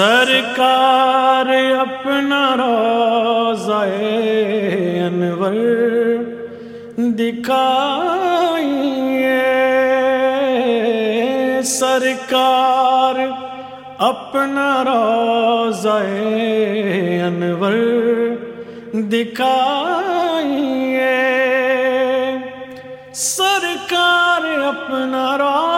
سرکار اپنا روزہ انور دکھائیے۔ سرکار اپنا روزہ انور دکھائیے۔ سرکار اپنا روزہ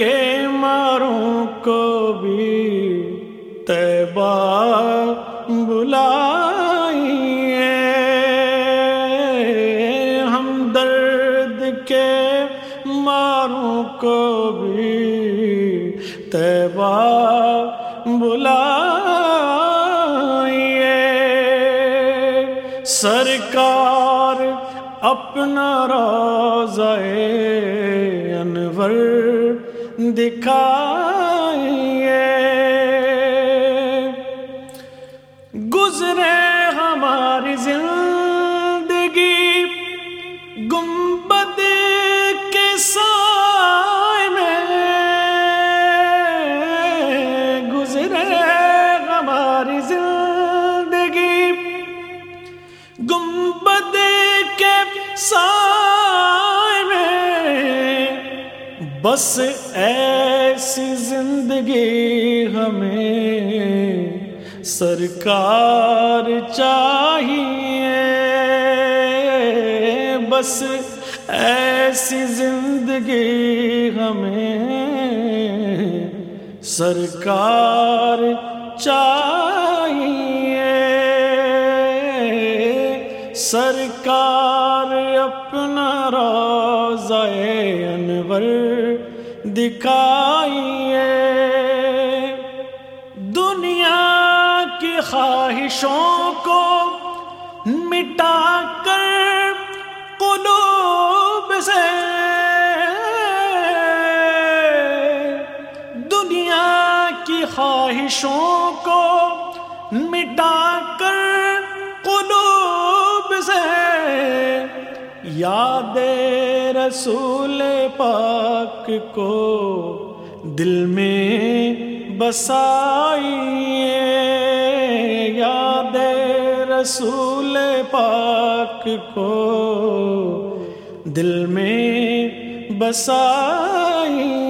کے ماروں کو بھی تیبہ بلائیے ہم درد کے ماروں کو بھی تیبہ بلائیے دکھا بس ایسی زندگی ہمیں سرکار چاہیے۔ بس ایسی زندگی ہمیں سرکار چاہیے۔ سرکار اپنا روزہ انور دکھائیے۔ دنیا کی خواہشوں کو مٹا کر قلوب سے۔ دنیا کی خواہشوں کو مٹا کر قلوب سے۔ یاد رسول پاک کو دل میں بسائیے، یاد رسول پاک کو دل میں بسائیے۔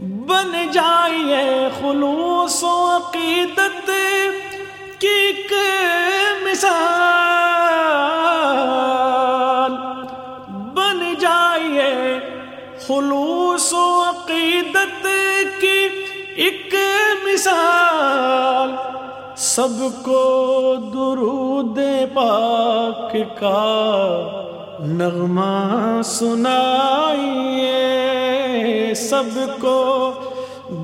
بن جائیے خلوص و عقیدت خلوص و عقیدت کی ایک مثال۔ سب کو درود پاک کا نغمہ سنائیے۔ سب کو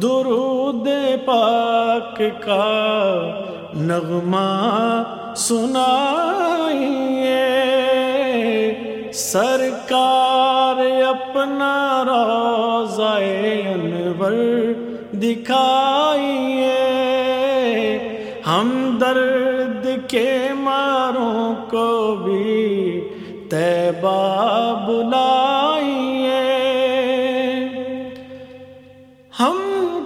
درود پاک کا نغمہ سنائیے۔ سرکار اپنا روزہ انور دکھائیے۔ ہم درد کے ماروں کو بھی تیبہ بلائیے۔ ہم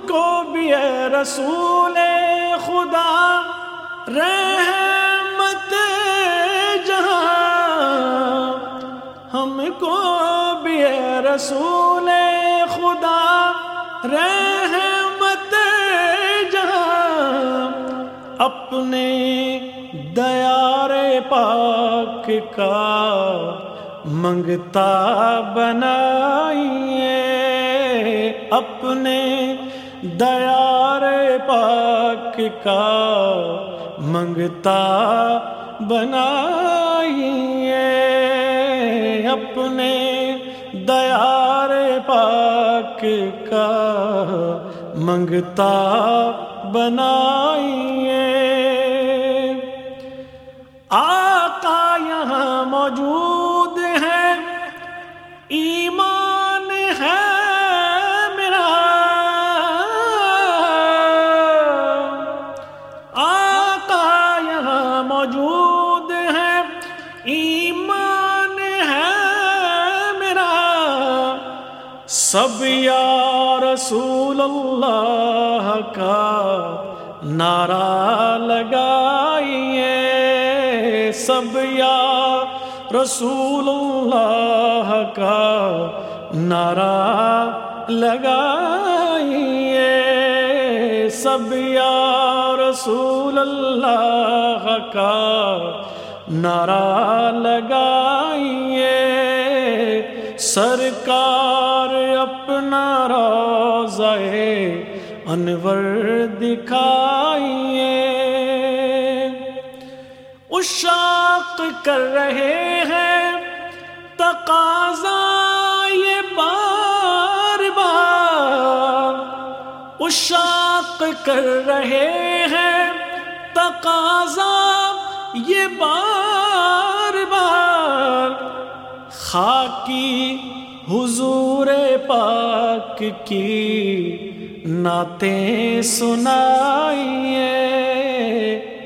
کو بھی اے رسول خدا، رحمت جہاں۔ ہم کو رسول خدا، رحمت جہاں، اپنے دیار پاک کا منگتا بنائیے، اپنے دیار پاک کا منگتا بنائیے۔ اپنے دیار پاک کا منگتا بنائیے۔ آقا یہاں موجود ہے ایمان ہے میرا۔ آقا یہاں موجود ہے سب یا رسول اللہ کا نعرہ لگائیے۔ سب یا رسول اللہ کا نعرہ لگائیے۔ سب یا رسول اللہ کا نعرہ لگائیے۔ سرکار اپنا روزہ انور دکھائیے۔ اشاق کر رہے ہیں، تقاضا یہ بار بار۔ اشاق کر رہے ہیں، تقاضا یہ بار بار۔ خاکی حضور پاک کی نعتیں سنائیے۔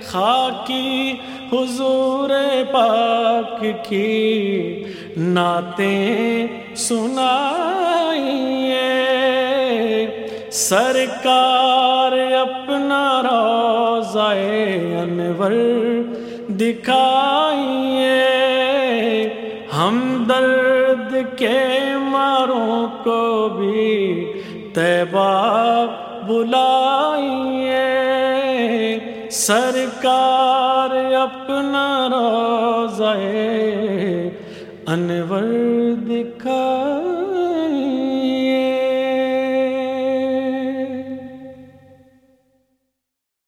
خاکی حضور پاک کی نعتیں سنائیے۔ سرکار اپنا روزہ انور دکھائیے۔ ہم درد کے ماروں کو بھی تیبہ بلائیے۔ سرکار اپنا روزہ انور دکھا